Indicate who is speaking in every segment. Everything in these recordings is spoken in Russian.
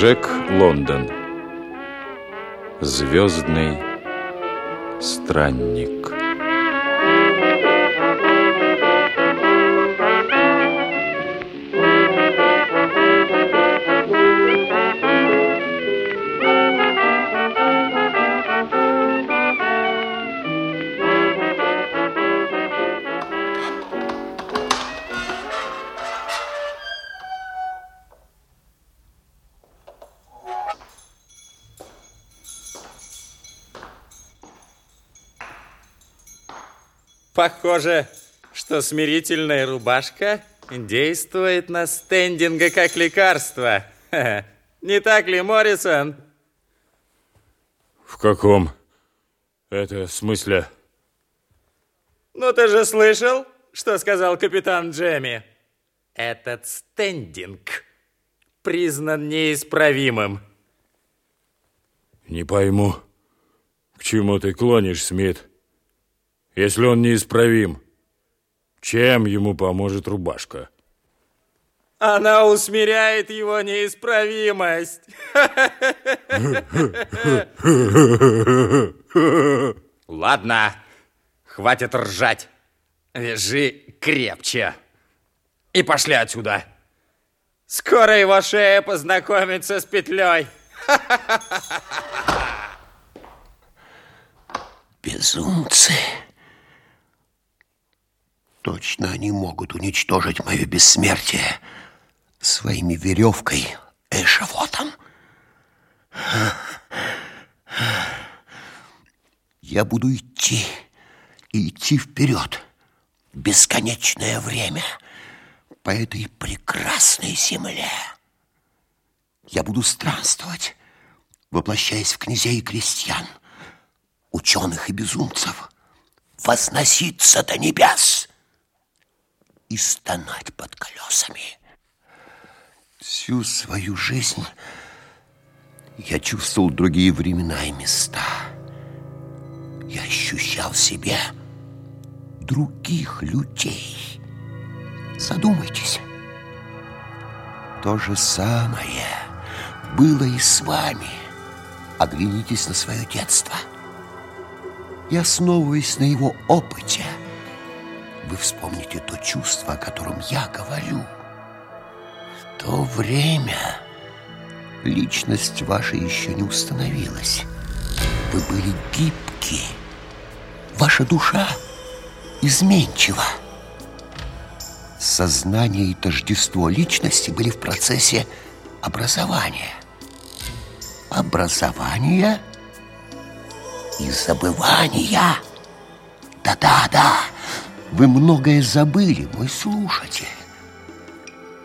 Speaker 1: Джек Лондон. Звездный странник
Speaker 2: Похоже, что смирительная рубашка действует на стендинга как лекарство. Не так ли, Моррисон?
Speaker 1: В каком это смысле?
Speaker 2: Ну, ты же слышал, что сказал капитан Джемми? Этот стендинг признан неисправимым.
Speaker 1: Не пойму, к чему ты клонишь, Смит? Если он неисправим, чем ему поможет рубашка?
Speaker 2: Она усмиряет его неисправимость. Ладно, хватит ржать. Вяжи крепче. И пошли отсюда. Скоро его шея познакомится с петлей.
Speaker 3: Безумцы. Точно они могут уничтожить мое бессмертие своими веревкой и животом. Я буду идти идти вперед бесконечное время по этой прекрасной земле. Я буду странствовать, воплощаясь в князей и крестьян, ученых и безумцев, возноситься до небес и стонать под колесами. Всю свою жизнь я чувствовал другие времена и места. Я ощущал себя других людей. Задумайтесь. То же самое было и с вами. Оглянитесь на свое детство. И основываясь на его опыте, вы вспомните то чувство, о котором я говорю. В то время личность ваша еще не установилась. Вы были гибки. Ваша душа изменчива. Сознание и тождество личности были в процессе образования. Образования и забывания. Да-да-да. Вы многое забыли, мой слушатель.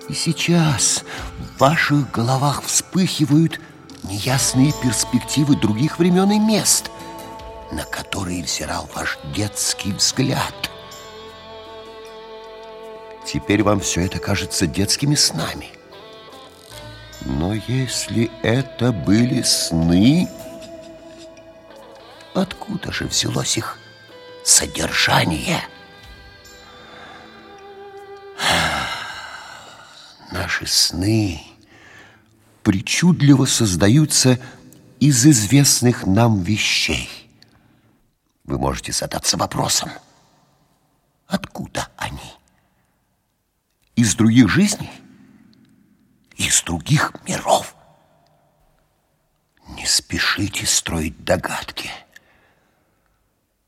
Speaker 3: И сейчас в ваших головах вспыхивают неясные перспективы других времен и мест, на которые взирал ваш детский взгляд. Теперь вам все это кажется детскими снами. Но если это были сны, откуда же взялось их содержание? Наши сны причудливо создаются из известных нам вещей. Вы можете задаться вопросом, откуда они? Из других жизней? Из других миров? Не спешите строить догадки.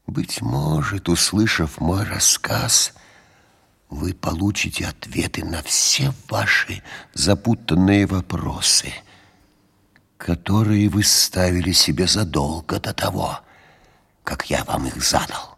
Speaker 3: Быть может, услышав мой рассказ, вы получите ответы на все ваши запутанные вопросы, которые вы ставили себе задолго до того, как я вам их задал.